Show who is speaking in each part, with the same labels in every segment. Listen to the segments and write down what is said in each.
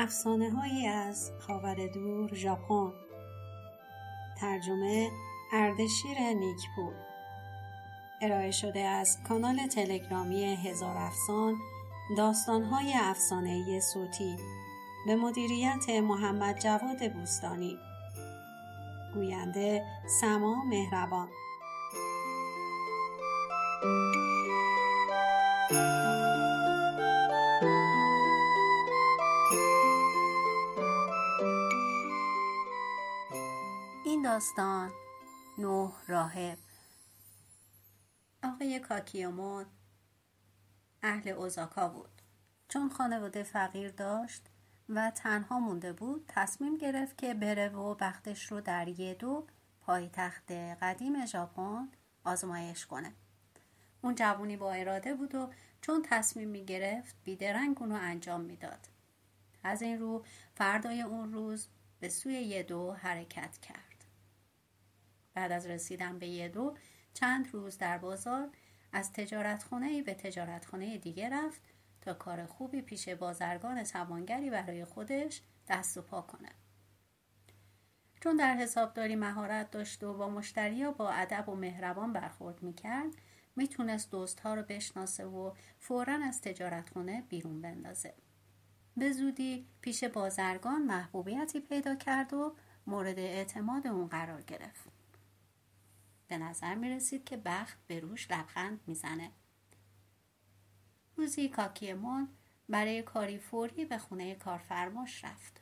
Speaker 1: افسانه هایی از خاور دور ژاپن. ترجمه اردشیر نیکپور. ارائه شده از کانال تلگرامی هزار افسان داستانهای افسانه صوتی. به مدیریت محمد جواد بوستانی. گوینده سما مهربان. داستان. نه راهب. آقای کاکیومون اهل اوزاکا بود. چون خانواده فقیر داشت و تنها مونده بود تصمیم گرفت که بره و بختش رو در یدو پایتخت قدیم ژاپن آزمایش کنه. اون جوونی با اراده بود و چون تصمیم می گرفت بیدرنگ اونو انجام می‌داد. از این رو فردای اون روز به سوی یدو حرکت کرد. بعد از رسیدن به یدو چند روز در بازار از تجارتخانه به تجارتخانه دیگه رفت تا کار خوبی پیش بازرگان توانگری برای خودش دست و پا کنه. چون در حسابداری مهارت داشت و با مشتری با ادب و مهربان برخورد می‌کرد می‌تونست دوستها رو بشناسه و فورا از تجارتخانه بیرون بندازه. به زودی پیش بازرگان محبوبیتی پیدا کرد و مورد اعتماد اون قرار گرفت. به نظر می رسید که بخت به روش لبخند می‌زنه. روزی کاکیمون برای کاری فوری به خونه کارفرماش رفت.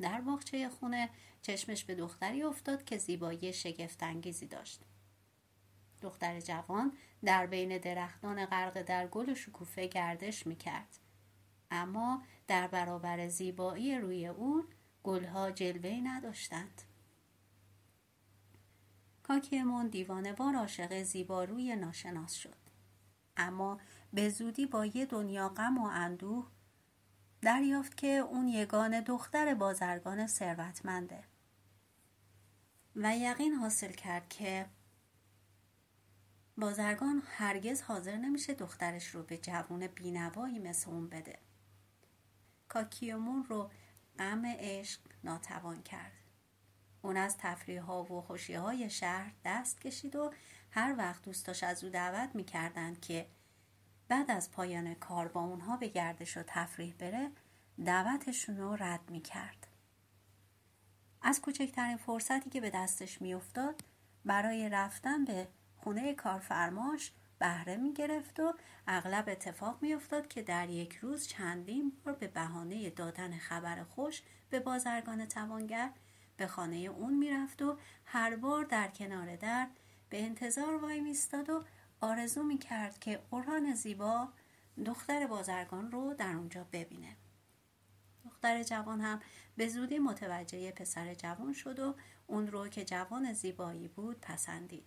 Speaker 1: در باغچه خونه چشمش به دختری افتاد که زیبایی شگفتانگیزی داشت. دختر جوان در بین درختان غرق در گل و شکوفه گردش می‌کرد. اما در برابر زیبایی روی اون گلها جلوه نداشتند. کاکیمون دیوانه بار عاشق زیباروی ناشناس شد. اما به زودی با یه دنیا غم و اندوه دریافت که اون یگان دختر بازرگان ثروتمنده. و یقین حاصل کرد که بازرگان هرگز حاضر نمیشه دخترش رو به جوون بینوایی مثل اون بده. کاکیومون رو غم عشق ناتوان کرد. اون از تفریح ها و خوشی های شهر دست کشید و هر وقت دوستاش از او دعوت می‌کردند که بعد از پایان کار با اونها به گردش و تفریح بره دعوتشون رو رد می‌کرد. از کوچکترین فرصتی که به دستش میافتاد برای رفتن به خونه کارفرماش بهره می گرفت و اغلب اتفاق می افتاد که در یک روز چندین بار به بهانه دادن خبر خوش به بازرگان توانگر به خانه اون می‌رفت و هر بار در کنار در به انتظار وای میستاد و آرزو می‌کرد که اوران زیبا دختر بازرگان رو در اونجا ببینه. دختر جوان هم به زودی متوجه پسر جوان شد و اون رو که جوان زیبایی بود پسندید.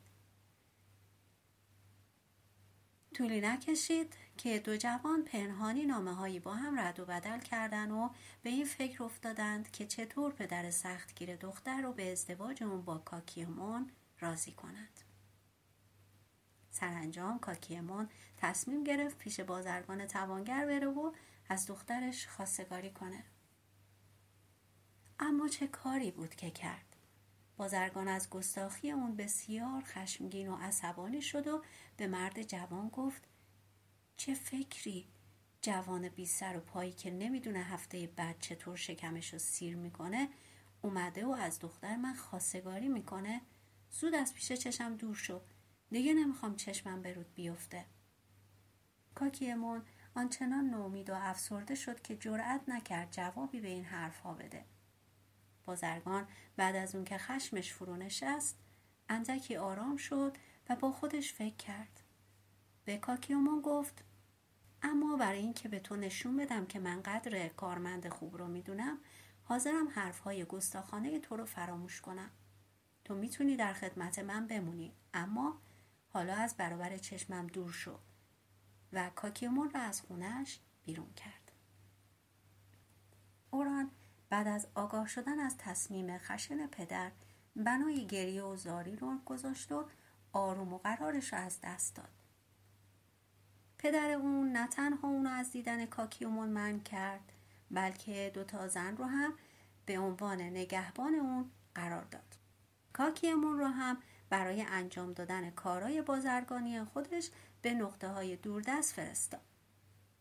Speaker 1: طولی نکشید. که دو جوان پنهانی نامه هایی با هم رد و بدل کردن و به این فکر افتادند که چطور پدر سختگیر دختر رو به ازدواج اون با کاکیمون راضی کنند. سرانجام کاکیمون تصمیم گرفت پیش بازرگان توانگر بره و از دخترش خواستگاری کنه. اما چه کاری بود که کرد؟ بازرگان از گستاخی اون بسیار خشمگین و عصبانی شد و به مرد جوان گفت چه فکری جوان بی سر و پایی که نمی‌دونه هفته بعد چطور شکمش رو سیر می‌کنه اومده و از دختر من خواستگاری می‌کنه؟ زود از پیش چشم دور شو. دیگه نمی‌خوام چشمم به رود بیفته. کاکیمون آنچنان نومید و افسرده شد که جرأت نکرد جوابی به این حرفها بده. بازرگان بعد از اون که خشمش فرو نشست اندکی آرام شد و با خودش فکر کرد. به کاکیومون گفت اما برای اینکه به تو نشون بدم که من قدر کارمند خوب رو می‌دونم حاضرم حرفهای گستاخانه تو رو فراموش کنم. تو می‌تونی در خدمت من بمونی اما حالا از برابر چشمم دور شو. و کاکیومون را از خونش بیرون کرد. اوران بعد از آگاه شدن از تصمیم خشن پدر بنای گریه و زاری رو گذاشت و آروم و قرارش رو از دست داد. پدر اون نه تنها اونو از دیدن کاکیومون من کرد بلکه دو تا زن رو هم به عنوان نگهبان اون قرار داد. کاکیمون رو هم برای انجام دادن کارای بازرگانی خودش به نقطه های دوردست فرستاد.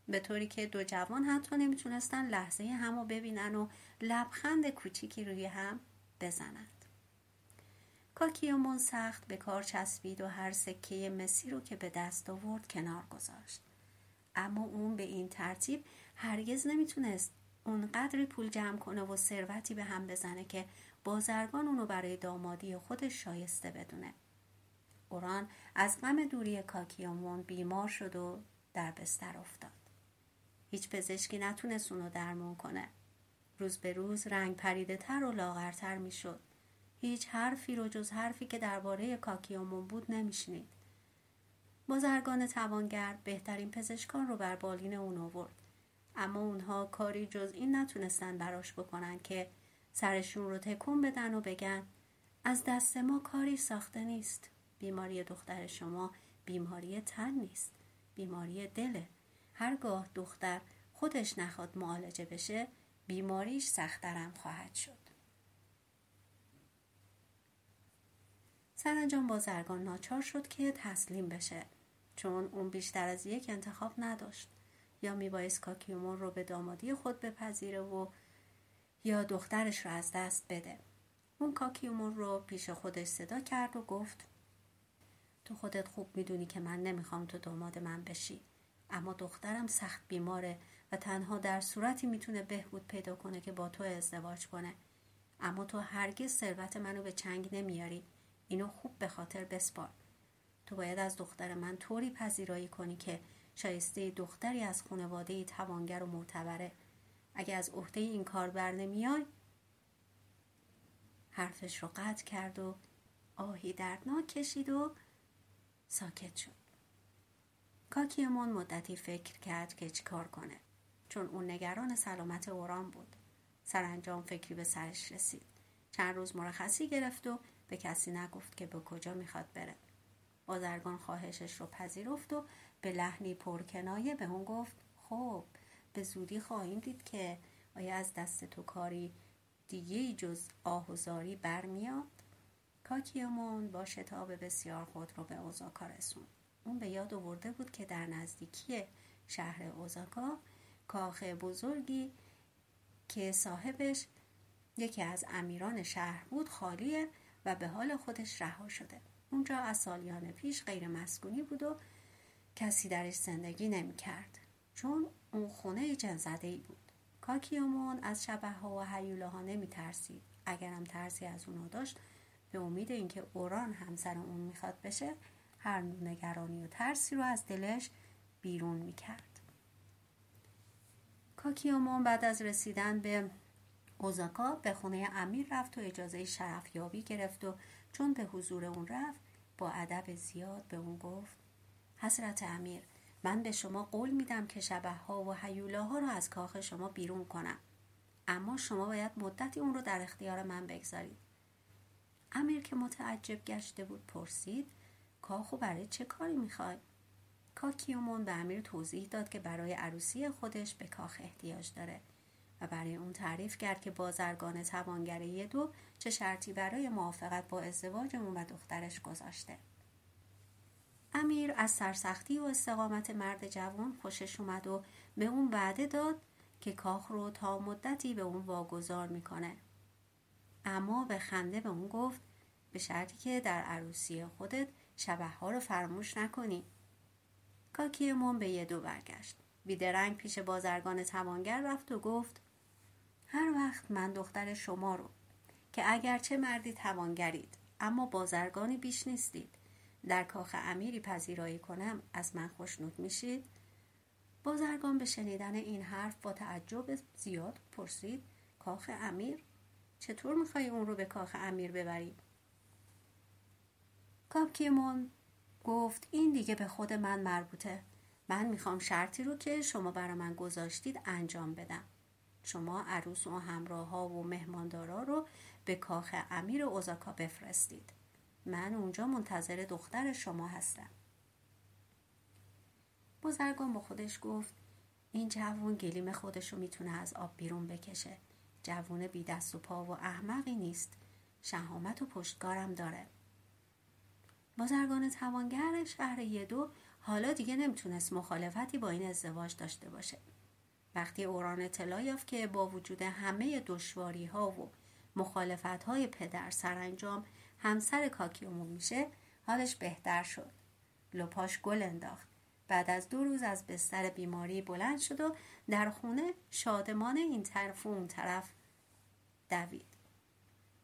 Speaker 1: به طوری که دو جوان حتی نمی‌تونستن لحظه همو ببینن و لبخند کوچیکی روی هم بزنند کاکیومون سخت به کار چسبید و هر سکه مسی رو که به دست آورد کنار گذاشت. اما اون به این ترتیب هرگز نمی‌تونست اونقدری پول جمع کنه و ثروتی به هم بزنه که بازرگان اونو برای دامادی خودش شایسته بدونه. اوران از غم دوری کاکیومون بیمار شد و در بستر افتاد. هیچ پزشکی نتونست اونو درمون کنه. روز به روز رنگ پریده تر و لاغرتر می‌شد. هیچ حرفی رو جز حرفی که درباره کاکیومون بود نمیشنید. بازرگان توانگر بهترین پزشکان رو بر بالین اون آورد. اما اونها کاری جز این نتونستن براش بکنن که سرشون رو تکون بدن و بگن از دست ما کاری ساخته نیست. بیماری دختر شما بیماری تن نیست. بیماری دله هرگاه دختر خودش نخواد معالجه بشه بیماریش سخترم خواهد شد. سرانجام بازرگان ناچار شد که تسلیم بشه چون اون بیشتر از یک انتخاب نداشت. یا میبایست کاکیومون رو به دامادی خود بپذیره و یا دخترش رو از دست بده. اون کاکیومون رو پیش خودش صدا کرد و گفت تو خودت خوب می‌دونی که من نمی‌خوام تو داماد من بشی. اما دخترم سخت بیماره و تنها در صورتی می‌تونه بهبود پیدا کنه که با تو ازدواج کنه. اما تو هرگز ثروت منو به چنگ نمیاری. اینو خوب به خاطر بسپار. تو باید از دختر من طوری پذیرایی کنی که شایسته دختری از خانواده توانگر و معتبره. اگه از عهده این کار بر نمیای حرفش رو قطع کرد و آهی دردناک کشید و ساکت شد. کاکیمون مدتی فکر کرد که چیکار کنه چون اون نگران سلامت اوران بود. سرانجام فکری به سرش رسید. چند روز مرخصی گرفت و به کسی نگفت که به کجا می‌خواد بره. بازرگان خواهشش رو پذیرفت و به لحنی پرکنایه به اون گفت خب به زودی خواهیم دید که آیا از دست تو کاری دیگه جز آه و زاری برمیاد؟ کاکیومون با شتاب بسیار خود رو به اوزاکا رسوند. اون به یاد آورده بود که در نزدیکی شهر اوزاکا کاخ بزرگی که صاحبش یکی از امیران شهر بود خالیه. و به حال خودش رها شده. اونجا از سالیان پیش غیر مسکونی بود و کسی درش زندگی نمی کرد. چون اون خونه جنزده ای بود. کاکیومون از شبه ها و حیوله ها نمی ترسید. اگرم ترسی از اونو داشت به امید اینکه اوران همسر اون می‌خواد بشه هر نگرانی و ترسی رو از دلش بیرون می‌کرد. کاکیومون بعد از رسیدن به اوزاکا به خونه امیر رفت و اجازه شرفیابی گرفت و چون به حضور اون رفت با ادب زیاد به اون گفت حضرت امیر من به شما قول میدم که شبه ها و حیوله ها رو از کاخ شما بیرون کنم. اما شما باید مدتی اون رو در اختیار من بگذارید. امیر که متعجب گشته بود پرسید کاخو برای چه کاری می‌خوای؟ کاکیومون به امیر توضیح داد که برای عروسی خودش به کاخ احتیاج داره. و برای اون تعریف کرد که بازرگان توانگره دو چه شرطی برای موافقت با ازدواج اون و دخترش گذاشته. امیر از سرسختی و استقامت مرد جوان خوشش اومد و به اون وعده داد که کاخ رو تا مدتی به اون واگذار می‌کنه. اما به خنده به اون گفت به شرطی که در عروسی خودت شبه ها رو فراموش نکنی. کاکیمون به یه دو برگشت. بیدرنگ پیش بازرگان توانگر رفت و گفت هر وقت من دختر شما رو که اگرچه مردی توانگرید اما بازرگانی بیش نیستید در کاخ امیری پذیرایی کنم از من خوشنود میشید؟ بازرگان به شنیدن این حرف با تعجب زیاد پرسید کاخ امیر چطور می‌خوای اون رو به کاخ امیر ببری؟ کاپکیمون گفت این دیگه به خود من مربوطه. من می‌خوام شرطی رو که شما برای من گذاشتید انجام بدم. شما عروس و همراه ها و مهماندارا رو به کاخ امیر اوزاکا بفرستید. من اونجا منتظر دختر شما هستم. بزرگان با خودش گفت این جوون گلیم خودشو می‌تونه از آب بیرون بکشه. جوون بی دست و پا و احمقی نیست. شهامت و پشتگارم داره. بازرگان توانگر شهر یدو حالا دیگه نمی‌تونست مخالفتی با این ازدواج داشته باشه. وقتی اوران اطلاع یافت که با وجود همه دشواری ها و مخالفت های پدر سرانجام همسر کاکیومو میشه حالش بهتر شد. لپاش گل انداخت. بعد از دو روز از بستر بیماری بلند شد و در خونه شادمان این طرف و اون طرف دوید.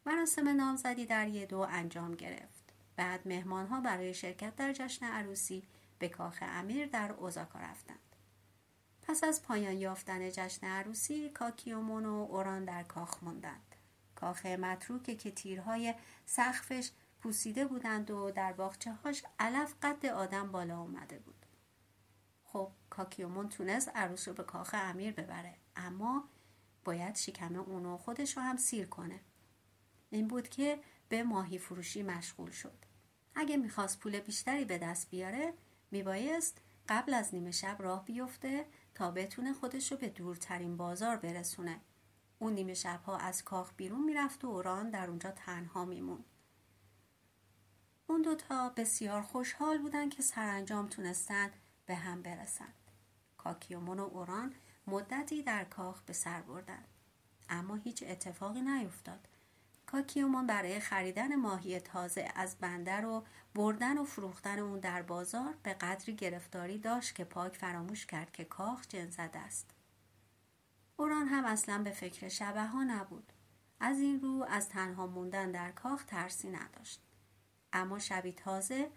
Speaker 1: مراسم نامزدی در یه دو انجام گرفت. بعد مهمان ها برای شرکت در جشن عروسی به کاخ امیر در اوزاکا رفتند. پس از پایان یافتن جشن عروسی کاکیومون و اوران در کاخ ماندند کاخ متروکه که تیرهای سقفش پوسیده بودند و در باغچه هاش علف قد آدم بالا اومده بود. خب کاکیومون تونست عروس رو به کاخ امیر ببره اما باید شکم اونو خودش رو هم سیر کنه. این بود که به ماهی فروشی مشغول شد. اگه می‌خواست پول بیشتری به دست بیاره میبایست قبل از نیمه شب راه بیفته تا بتونه خودش رو به دورترین بازار برسونه. اون نیمه شبها از کاخ بیرون می‌رفت و اوران در اونجا تنها میمون اون دوتا بسیار خوشحال بودن که سرانجام تونستن به هم برسند. کاکیومون و اوران مدتی در کاخ به سر بردن اما هیچ اتفاقی نیفتاد. کاکیومون برای خریدن ماهی تازه از بندر و بردن و فروختن اون در بازار به قدری گرفتاری داشت که پاک فراموش کرد که کاخ جنزده است. اوران هم اصلا به فکر شبه ها نبود. از این رو از تنها موندن در کاخ ترسی نداشت. اما شبی تازه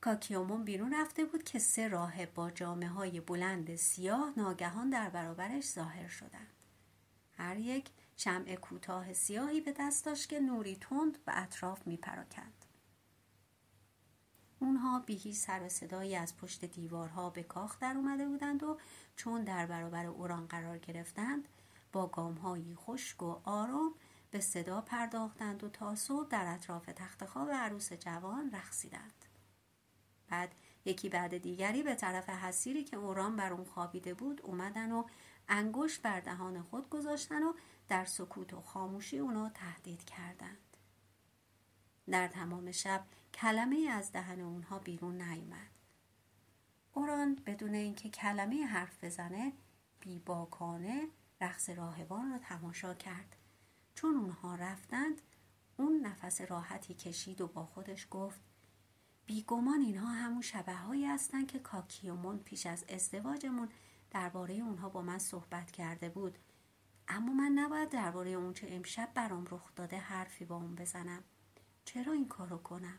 Speaker 1: کاکیومون بیرون رفته بود که سه راه با جامعه های بلند سیاه ناگهان در برابرش ظاهر شدند. هر یک شمع کوتاه سیاهی به دست داشت که نوری تند به اطراف می پراکند. اونها بیهی سر و صدایی از پشت دیوارها به کاخ در اومده بودند و چون در برابر اوران قرار گرفتند با گامهایی خشک و آرام به صدا پرداختند و تا صبح در اطراف تخت خواب عروس جوان رقصیدند. بعد یکی بعد دیگری به طرف حسیری که اوران بر اون خوابیده بود اومدن و انگشت بر دهان خود گذاشتن و در سکوت و خاموشی اونو تهدید کردند. در تمام شب کلمه از دهن اونها بیرون نیامد. اوران بدون اینکه کلمه حرف بزنه بیباکانه رقص راهبان را تماشا کرد. چون اونها رفتند اون نفس راحتی کشید و با خودش گفت بیگمان اینها همون شبه هایی هستن که کاکیومون پیش از ازدواجمون درباره اونها با من صحبت کرده بود اما من نباید درباره اونچه امشب برام رخ داده حرفی با اون بزنم. چرا این کارو کنم؟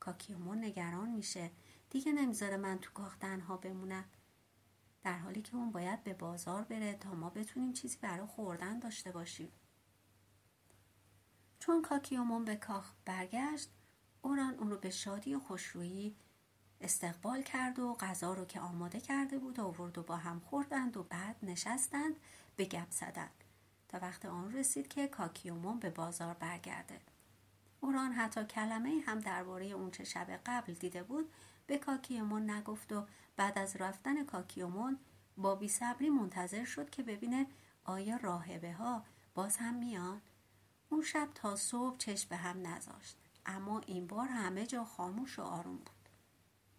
Speaker 1: کاکیومون نگران میشه. دیگه نمی‌ذاره من تو کاخ تنها بمونم. در حالی که اون باید به بازار بره تا ما بتونیم چیزی برای خوردن داشته باشیم. چون کاکیومون به کاخ برگشت اوران اون رو به شادی و خوشرویی استقبال کرد و غذا رو که آماده کرده بود آورد و با هم خوردند و بعد نشستند به گپ زدند تا وقت آن رسید که کاکیومون به بازار برگرده. اوران حتی کلمه هم درباره اون چه شب قبل دیده بود به کاکیومون نگفت و بعد از رفتن کاکیومون با بیصبری منتظر شد که ببینه آیا راهبه ها باز هم میان. اون شب تا صبح چشم به هم نذاشت. اما این بار همه جا خاموش و آروم بود.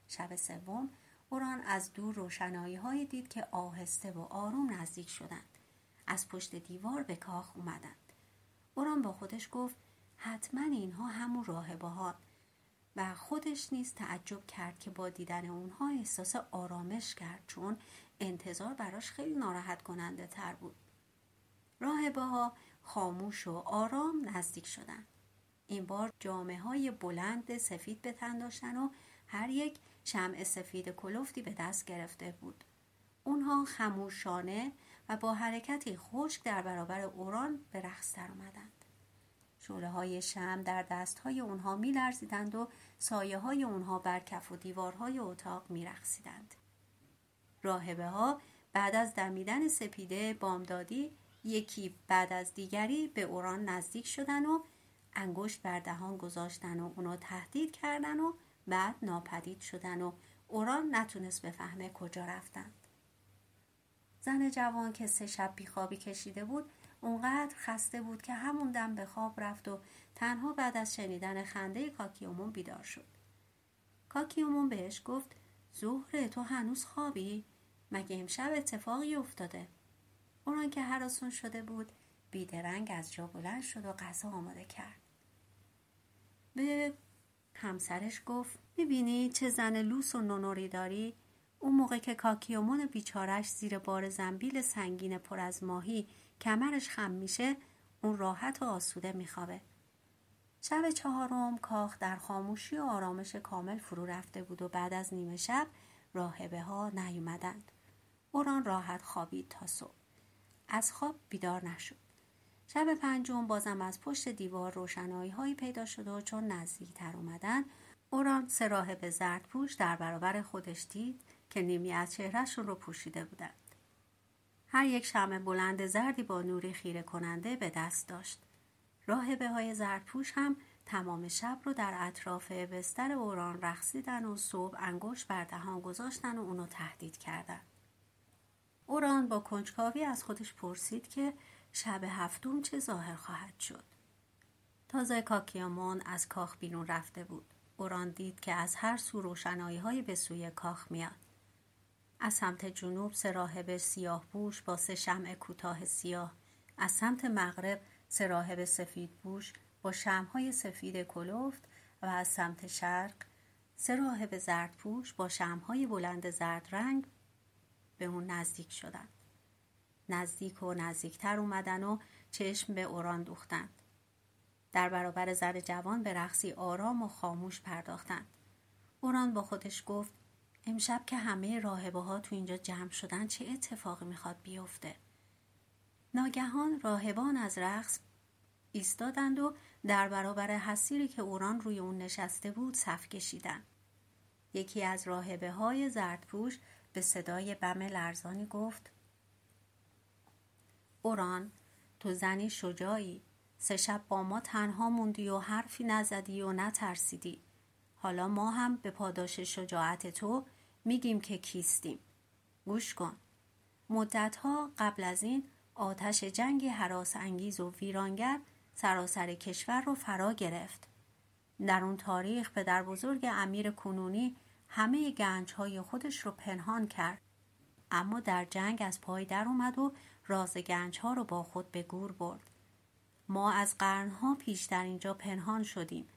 Speaker 1: شب سوم اوران از دور روشنایی های دید که آهسته و آروم نزدیک شدند. از پشت دیوار به کاخ اومدند. اوران با خودش گفت حتما اینها همون راهبه ها و خودش نیز تعجب کرد که با دیدن اونها احساس آرامش کرد چون انتظار براش خیلی ناراحت کننده تر بود. راهبه خاموش و آرام نزدیک شدند. این بار جامعه های بلند سفید به تن داشتن و هر یک شمع سفید کلفتی به دست گرفته بود اونها خموشانه و با حرکتی خشک در برابر اوران به رقص آمدند شعله های شم در دست های اونها می لرزیدند و سایه های اونها بر کف و دیوارهای اتاق می رقصیدند. راهبه ها بعد از دمیدن سپیده بامدادی یکی بعد از دیگری به اوران نزدیک شدن و انگشت بر دهان گذاشتن و اونو تهدید کردن و بعد ناپدید شدن و اوران نتونست بفهمه کجا رفتند زن جوان که سه شب بیخوابی کشیده بود اونقدر خسته بود که همون دم به خواب رفت و تنها بعد از شنیدن خنده کاکیومون بیدار شد کاکیومون بهش گفت زهره تو هنوز خوابی؟ مگه امشب اتفاقی افتاده؟ اونان که حراسون شده بود بیدرنگ از جا بلند شد و غذا آماده کرد به همسرش گفت می‌بینی چه زن لوس و نونوری داری؟ اون موقع که کاکیومون بیچارش زیر بار زنبیل سنگین پر از ماهی کمرش خم میشه اون راحت و آسوده میخوابه. شب چهارم کاخ در خاموشی و آرامش کامل فرو رفته بود و بعد از نیمه شب راهبه ها نیومدند. اوران راحت خوابید تا صبح. از خواب بیدار نشد. شب پنجم بازم از پشت دیوار روشنایی هایی پیدا شد و چون نزدیک تر اومدن اوران سه راهب زرد پوش در برابر خودش دید که نیمی از چهرهشون رو پوشیده بودند. هر یک شمع بلند زردی با نوری خیره کننده به دست داشت. راهبه های زردپوش هم تمام شب رو در اطراف بستر اوران رقصیدن و صبح انگشت بر دهان گذاشتن و اونو تهدید کردن. اوران با کنجکاوی از خودش پرسید که شب هفتم چه ظاهر خواهد شد. تازه کاکیامون از کاخ بیرون رفته بود. اوران دید که از هر سو روشنایی های به سوی کاخ میاد. از سمت جنوب سه راهب سیاه بوش با سه شمع کوتاه سیاه از سمت مغرب سه راهب سفید بوش با شمهای سفید کلوفت و از سمت شرق سه راهب زرد پوش با شمهای بلند زرد رنگ به اون نزدیک شدند. نزدیک و نزدیکتر اومدن و چشم به اوران دوختند. در برابر زر جوان به رقصی آرام و خاموش پرداختند. اوران با خودش گفت امشب که همه راهبه ها تو اینجا جمع شدن چه اتفاقی می‌خواد بیفته ناگهان راهبان از رقص ایستادند و در برابر حسیری که اوران روی اون نشسته بود صف کشیدن یکی از راهبه های زردپوش به صدای بم لرزانی گفت اوران تو زنی شجاعی. سه شب با ما تنها موندی و حرفی نزدی و نترسیدی. حالا ما هم به پاداش شجاعت تو میگیم که کیستیم. گوش کن. مدتها قبل از این آتش جنگ حراس انگیز و ویرانگر سراسر کشور رو فرا گرفت. در اون تاریخ پدر بزرگ امیر کنونی همه گنج های خودش رو پنهان کرد. اما در جنگ از پای در اومد و راز گنج ها رو با خود به گور برد. ما از قرنها پیش در اینجا پنهان شدیم.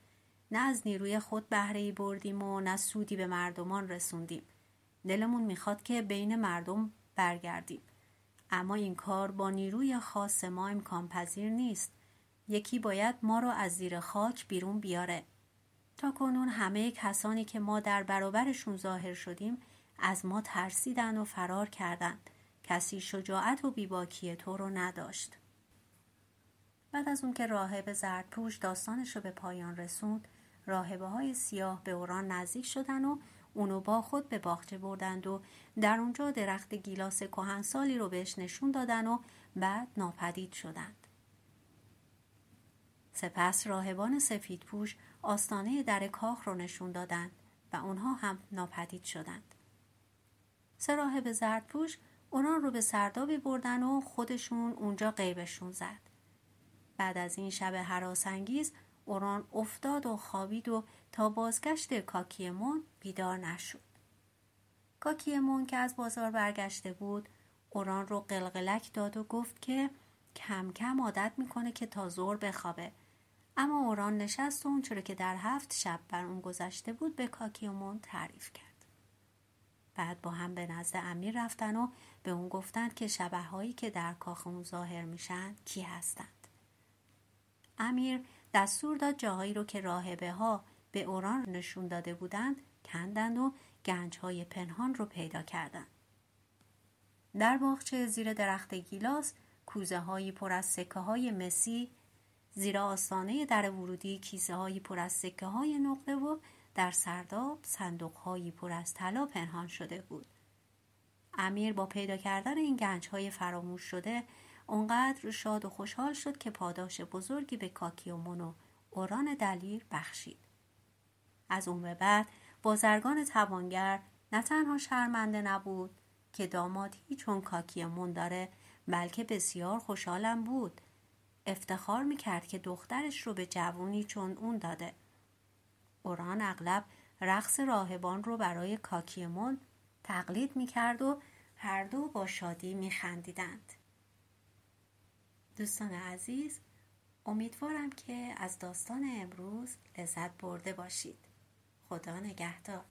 Speaker 1: نه از نیروی خود بهره بردیم و نه سودی به مردمان رسوندیم. دلمون می‌خواد که بین مردم برگردیم. اما این کار با نیروی خاص ما امکان پذیر نیست. یکی باید ما رو از زیر خاک بیرون بیاره. تا کنون همه کسانی که ما در برابرشون ظاهر شدیم از ما ترسیدن و فرار کردند. کسی شجاعت و بیباکی تو رو نداشت بعد از اون که راهب زردپوش داستانش رو به پایان رسوند راهبه های سیاه به اوران نزدیک شدن و اونو با خود به باغچه بردند و در اونجا درخت گیلاس کهنسالی رو بهش نشون دادن و بعد ناپدید شدند. سپس راهبان سفید پوش آستانه در کاخ رو نشون دادند و اونها هم ناپدید شدند. سه راهب زرد پوش اونان رو به سردابی بردن و خودشون اونجا قیبشون زد. بعد از این شب حراسانگیز اوران افتاد و خوابید و تا بازگشت کاکیمون بیدار نشد. کاکیمون که از بازار برگشته بود اوران رو قلقلک داد و گفت که کم کم عادت می‌کنه که تا زور بخوابه اما اوران نشست و که در هفت شب بر اون گذشته بود به کاکیومون تعریف کرد بعد با هم به نزد امیر رفتن و به اون گفتند که شبه هایی که در کاخ اون ظاهر میشن کی هستند امیر دستور داد جاهایی رو که راهبه ها به اوران نشون داده بودند کندند و گنج های پنهان رو پیدا کردند. در باغچه زیر درخت گیلاس کوزه هایی پر از سکه های مسی زیر آستانه در ورودی کیسه هایی پر از سکه های نقره و در سرداب صندوق هایی پر از طلا پنهان شده بود. امیر با پیدا کردن این گنج های فراموش شده اونقدر شاد و خوشحال شد که پاداش بزرگی به کاکیومون و اوران دلیر بخشید. از اون به بعد بازرگان توانگر نه تنها شرمنده نبود که دامادی چون کاکیمون داره بلکه بسیار خوشحالم بود افتخار می‌کرد که دخترش رو به جوونی چون اون داده اوران اغلب رقص راهبان رو برای کاکیمون تقلید می‌کرد و هر دو با شادی میخندیدند. دوستان عزیز امیدوارم که از داستان امروز لذت برده باشید. خدا نگهدار.